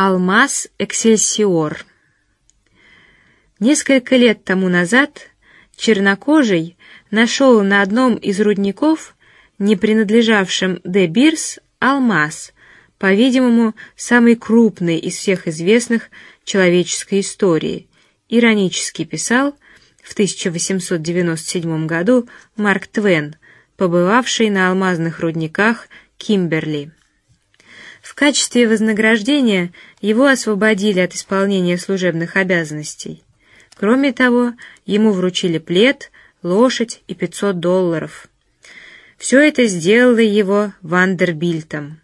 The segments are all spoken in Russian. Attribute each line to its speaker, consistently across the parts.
Speaker 1: Алмаз Эксельсиор. Несколько лет тому назад чернокожий нашел на одном из рудников, не принадлежавшем Де Бирс, алмаз, по-видимому, самый крупный из всех известных человеческой истории. Иронически писал в 1897 году Марк Твен, побывавший на алмазных рудниках Кимберли. В качестве вознаграждения его освободили от исполнения служебных обязанностей. Кроме того, ему вручили плед, лошадь и 500 долларов. Все это сделало его Вандербильтом.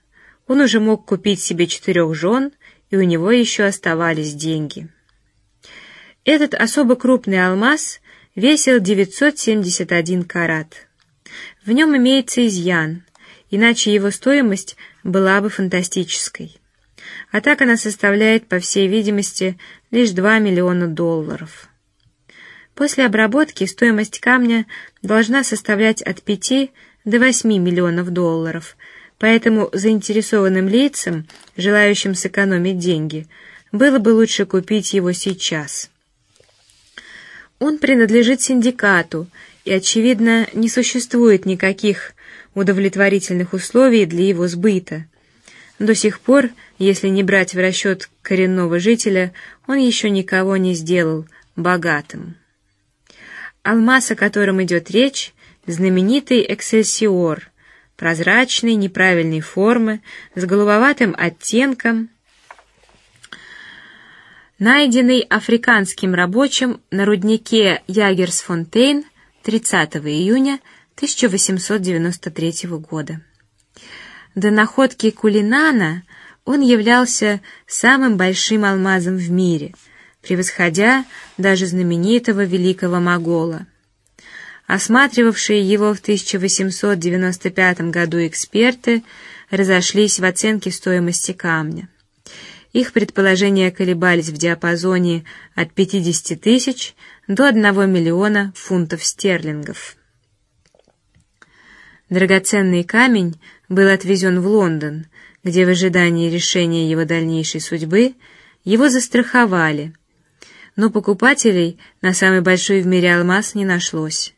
Speaker 1: Он уже мог купить себе четырех жен, и у него еще оставались деньги. Этот особо крупный алмаз весил 971 карат. В нем имеется изъян, иначе его стоимость была бы фантастической. А так она составляет, по всей видимости, лишь 2 миллиона долларов. После обработки стоимость камня должна составлять от 5 до 8 миллионов долларов, поэтому заинтересованным лицам, желающим сэкономить деньги, было бы лучше купить его сейчас. Он принадлежит синдикату, и очевидно не существует никаких удовлетворительных условий для его сбыта. До сих пор, если не брать в расчет коренного жителя, он еще никого не сделал богатым. Алмаз, о котором идет речь, знаменитый Эксельсиор, прозрачный, неправильной формы, с голубоватым оттенком, найденный африканским рабочим на руднике Ягерсфонтейн 30 июня 1893 года. До находки Кулинана он являлся самым большим алмазом в мире, превосходя даже знаменитого великого могола. Осматривавшие его в 1895 году эксперты разошлись в оценке стоимости камня. Их предположения колебались в диапазоне от 50 тысяч до 1 миллиона фунтов стерлингов. Драгоценный камень был отвезен в Лондон, где в ожидании решения его дальнейшей судьбы его застраховали, но покупателей на самый большой в мире алмаз не нашлось.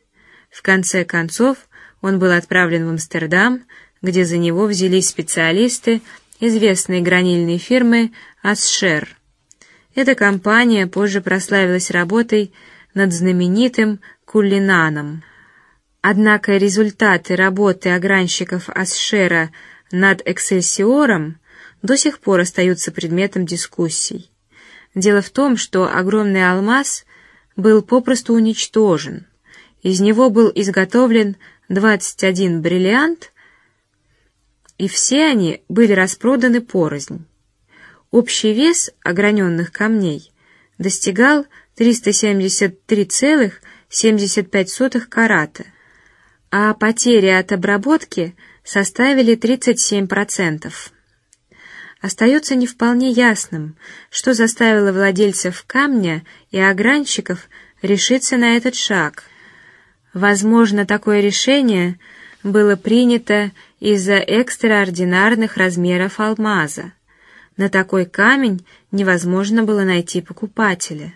Speaker 1: В конце концов он был отправлен в Амстердам, где за него взялись специалисты известной гранильной фирмы Асшер. Эта компания позже прославилась работой над знаменитым Кулинаном. Однако результаты работы огранщиков Асшера над Эксельсиором до сих пор остаются предметом дискуссий. Дело в том, что огромный алмаз был попросту уничтожен. Из него был изготовлен 21 бриллиант, и все они были распроданы порознь. Общий вес ограненных камней достигал 373,75 карата а потери от обработки составили 37%. Остается не вполне ясным, что заставило владельцев камня и огранщиков решиться на этот шаг. Возможно, такое решение было принято из-за экстраординарных размеров алмаза. На такой камень невозможно было найти покупателя.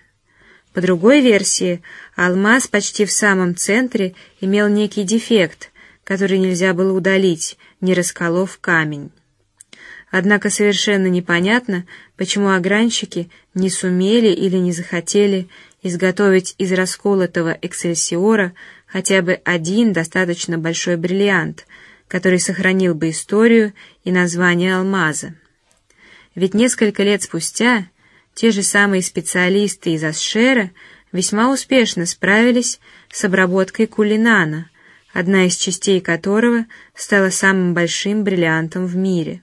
Speaker 1: По другой версии, алмаз почти в самом центре имел некий дефект, который нельзя было удалить, не расколов камень. Однако совершенно непонятно, почему огранщики не сумели или не захотели изготовить из расколотого эксельсиора хотя бы один достаточно большой бриллиант, который сохранил бы историю и название алмаза. Ведь несколько лет спустя те же самые специалисты из Асшера весьма успешно справились с обработкой кулинана, одна из частей которого стала самым большим бриллиантом в мире.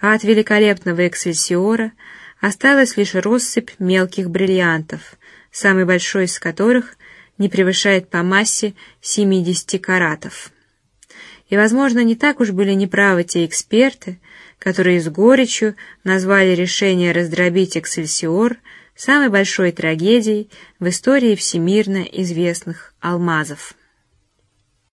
Speaker 1: А от великолепного эксельсиора осталась лишь россыпь мелких бриллиантов, самый большой из которых не превышает по массе 70 каратов. И, возможно, не так уж были неправы те эксперты, которые с горечью назвали решение раздробить Эксельсиор самой большой трагедией в истории всемирно известных алмазов.